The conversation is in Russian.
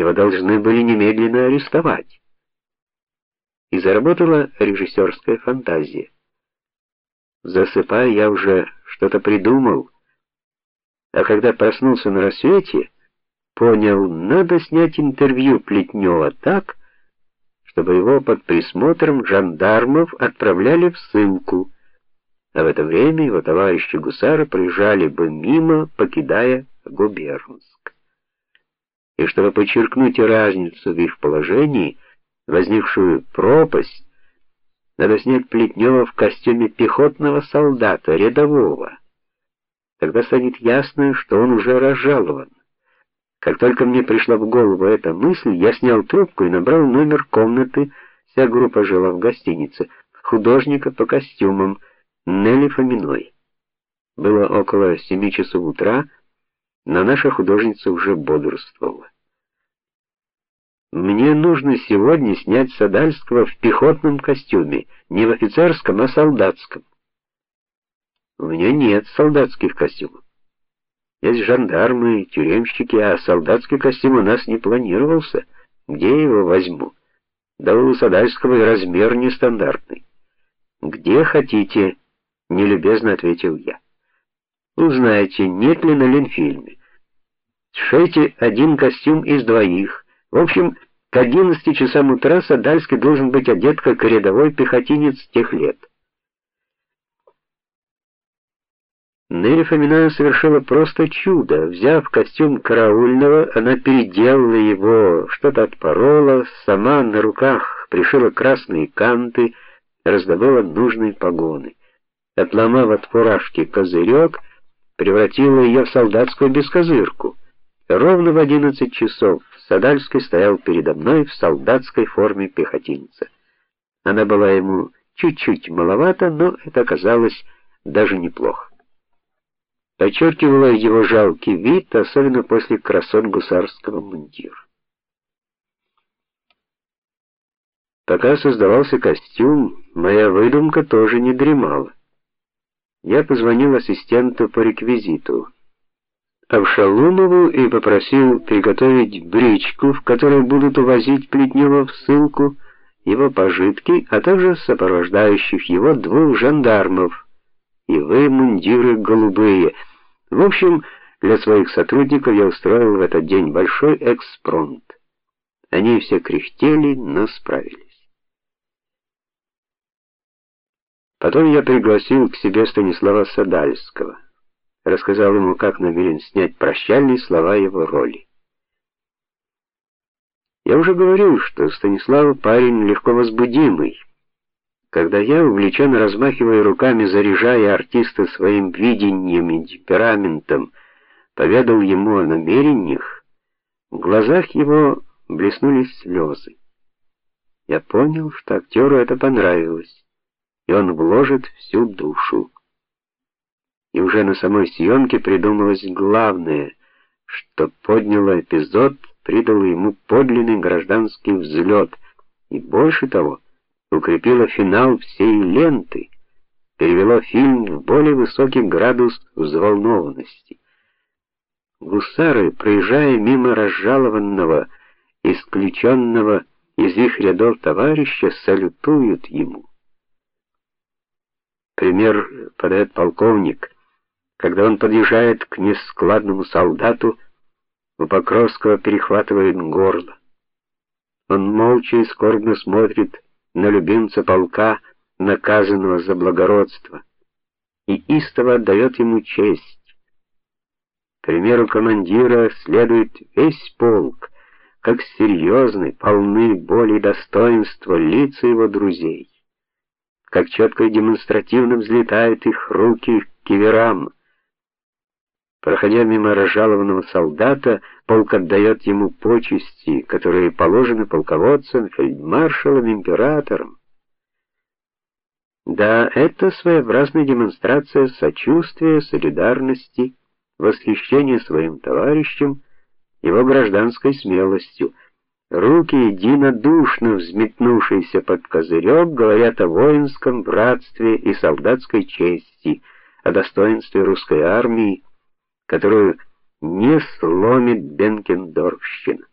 Его должны были немедленно арестовать. И заработала режиссерская фантазия. Засыпая, я уже что-то придумал, а когда проснулся на рассвете, понял, надо снять интервью Плетнева так, чтобы его под присмотром жандармов отправляли в ссылку, а в это время его товарищи гусары проезжали бы мимо, покидая Губернск. И чтобы подчеркнуть разницу в их положении, возникшую пропасть, надо снять Плетнева в костюме пехотного солдата, рядового. Тогда станет ясно, что он уже разжалован. Как только мне пришла в голову эта мысль, я снял трубку и набрал номер комнаты. Вся группа жила в гостинице. Художника по костюмам Нелли Фоминой. Было около семи часов утра, но наша художница уже бодрствовала. Мне нужно сегодня снять Садальского в пехотном костюме, не в офицерском, а солдатском. У меня нет солдатских костюмов. Есть жандармы, тюремщики, а солдатский костюм у нас не планировался. Где я его возьму? Да у Садальского и размер нестандартный. Где хотите, нелюбезно ответил я. Узнайте, нет ли на Ленфильме. Сшейте один костюм из двоих. В общем, к 11 часам утра Садальский должен быть одет как рядовой пехотинец тех лет. Нелли Фомина совершила просто чудо. Взяв костюм караульного, она переделала его, что-то отпорола, сама на руках пришила красные канты, раздобыла нужные погоны. Отломав от фуражки козырек, превратила ее в солдатскую бескозырку. Ровно в одиннадцать часов Садальский стоял передо мной в солдатской форме пехотинца. Она была ему чуть-чуть маловата, но это оказалось даже неплохо подчеркивала его жалкий вид, особенно после красот гусарского мундира. Пока создавался костюм, моя выдумка тоже не дремала. Я позвонил ассистенту по реквизиту, Авшалумову и попросил приготовить бричку, в которой будут увозить Плетнева в ссылку, его пожитки, а также сопровождающих его двух жандармов. И вы мундиры голубые — в общем, для своих сотрудников я устроил в этот день большой экспромт. Они все кряхтели, но справились. Потом я пригласил к себе Станислава Садальского. Рассказал ему, как намерен снять прощальные слова его роли. Я уже говорил, что Станислав парень легко возбудимый. Когда я, увлеченно размахивая руками, заряжая артиста своим видением и темпераментом, поведал ему о намерениях, в глазах его блеснули слезы. Я понял, что актеру это понравилось, и он вложит всю душу. И уже на самой съемке придумалось главное, что подняло эпизод, придало ему подлинный гражданский взлет, и больше того, укрепило финал всей ленты, перевело фильм в более высокий градус взволнованности. Гусары, проезжая мимо разжалованного, исключенного из их рядов товарища, салютуют ему. Пример подает полковник, когда он подъезжает к нескладному солдату, у Покровского перехватывает горло. Он молча и скорбно смотрит на любимца полка, наказанного за благородство, и истово отдает ему честь. К примеру командира следует весь полк, как серьезны, полны боли и достоинства лица его друзей, как четко и демонстративно взлетают их руки к киверам. Проходя мимо разжалованного солдата, полк отдает ему почести, которые положены полководцам, фельдмаршалам, императорам. Да, это своеобразная демонстрация сочувствия, солидарности, восхищения своим товарищем, его гражданской смелостью. Руки единодушно взметнувшиеся под козырек говорят о воинском братстве и солдатской чести, о достоинстве русской армии, которую не сломит Бенкендорфщина.